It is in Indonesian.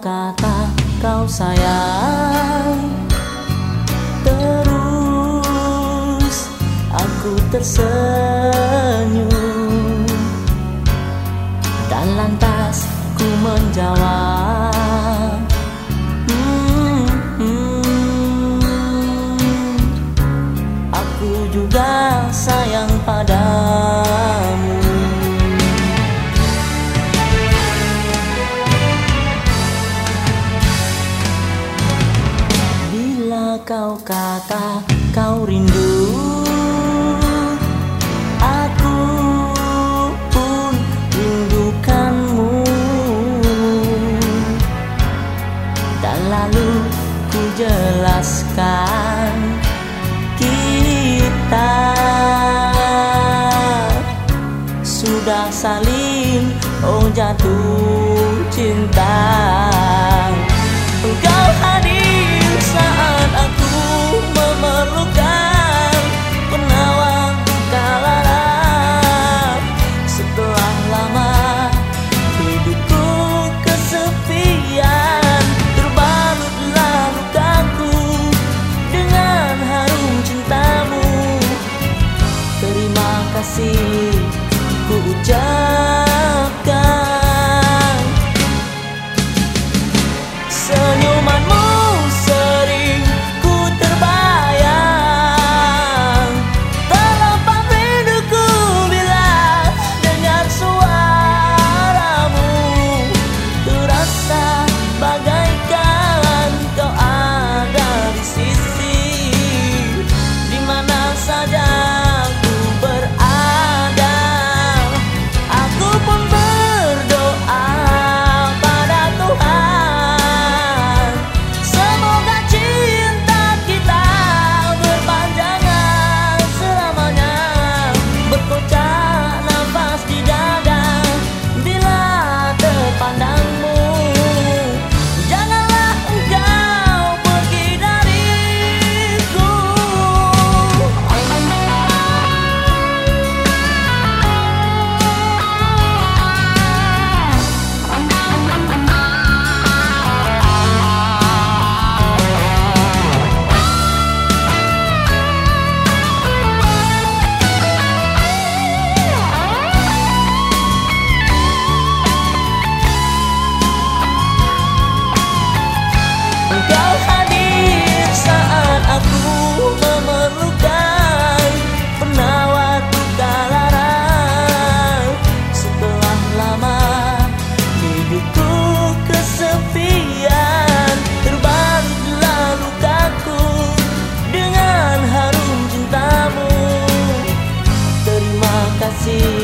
kata kau sayang. Terus aku tersenyum. Dan lantas ku menjawab ku jelaskan Kita Sudah saling oh jatuh cinta see.